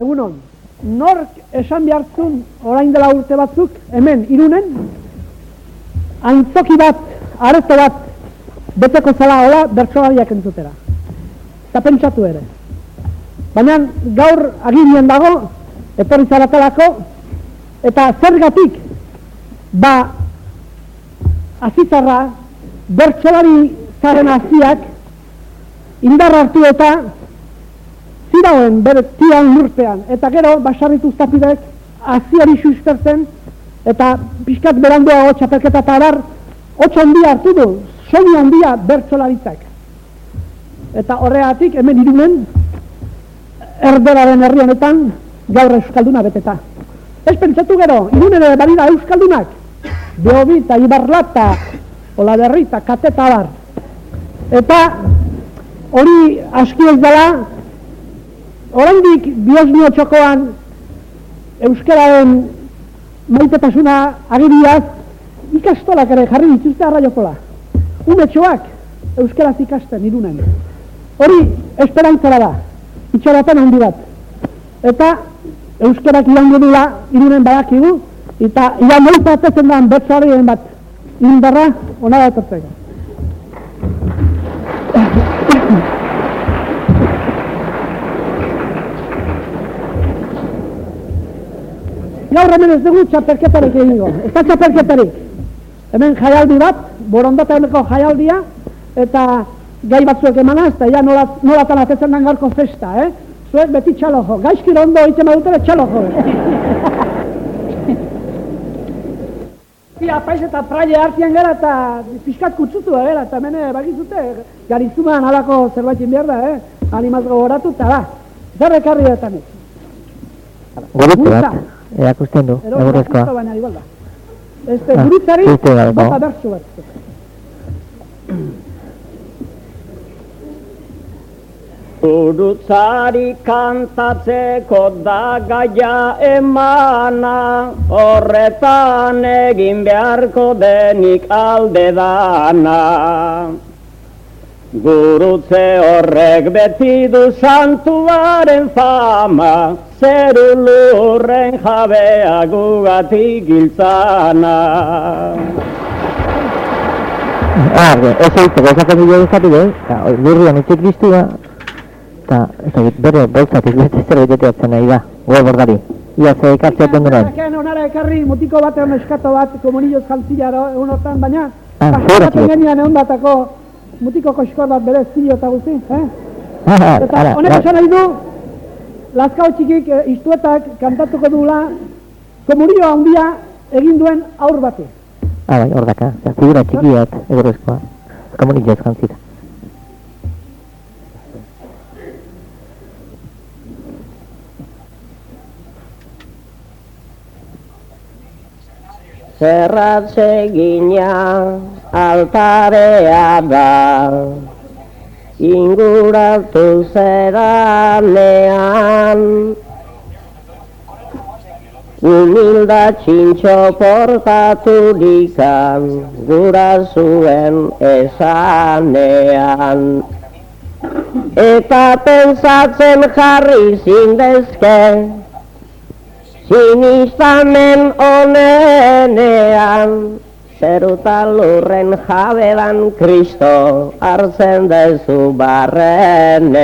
Egunon, nork esan behartzun orain dela urte batzuk, hemen, irunen, antzoki bat, areto bat, beteko zala hola, bertsolariak entzutera. Eta pentsatu ere. Baina gaur agirien dago, etorri zaratelako, eta zergatik, ba, azitzarra, bertsolari zaren aziak, indar hartu eta, zirauen bere tian lurpean, eta gero basarritu zapidek aziari sustertzen, eta pixkat berandua hotxa perketa eta abar, hotxa handia hartu du, soni handia bertsolaritzak. Eta horregatik hemen irunen, erderaren herri honetan, gaur euskalduna beteta. Ez pentsatu gero, irunen ere badira euskaldunak, beobita, ibarlata, hola derrita, kateta abar. Eta hori aski ez dela, Horendik biosnio txokoan Euskararen maitetasuna agiriaz ikastolak ere jarri dituzte arraiokola. Umetxoak Euskaraz ikasten irunen. Hori esperantzara da, itxaraten handi bat. Eta Euskarak ilan dula irunen badakigu, eta ilan molta atetzen da betzarien bat indarra ona da Gaur hemen ez dugu txaperketarik egingo, ez da txaperketarik. Hemen jaialdi bat, borondata emeko jaialdia, eta gai batzuek emanaz, eta ja nola, nolatan atetzen den gaurko festa, eh? Zuek beti txalojo, gaizki ondo egiten badutera txalojo. Ia, paiz eta praile hartian gara eta pixkat kutsutu da gara, eta mene bagizute, garizuman alako zerbaitin behar da, eh? Animaz gogoratu, eta da, zer ekarri da eta bat erakusten du, egurrezkoa. Este, ah, gurutzari, bata bertsu bat. Gurutzari kantatzeko da gaia emana, horretan egin beharko denik alde dana. Gurutze horrek beti du santuaren fama, zeru lurren jabea gugatik giltzana. Ah, ez egiteko, ez egiteko, ez egiteko, ez egiteko, lurrian itxek biztu da, eta ez egit, bere, boltzatik, beste zer egiteko atzen nahi da, goe bordari. Ia, ze ekartzea duen Onara ekarri mutiko bat egon eskato bat, komunilloz jantzila egun hortan, baina, Ah, zora txik mutiko koskor bat bere zilio eta guzti, eh? Eta honek esan nahi du, Lazkao txikik e, istuetak kantatuko duela komurio handia egin duen aur bati. Ah, bai, hor daka, ja, figura txikiak egorezkoa, komurio ez jantzita. Zerratze gina altarea da. Inguratu zeranean Humilda txintxo portatu dikan gura zuen esanean. Eta pensatzen jarri zindezke Sinistamen onenean Zeruta lurren jabelan Kristo hartzen dezu barrenean.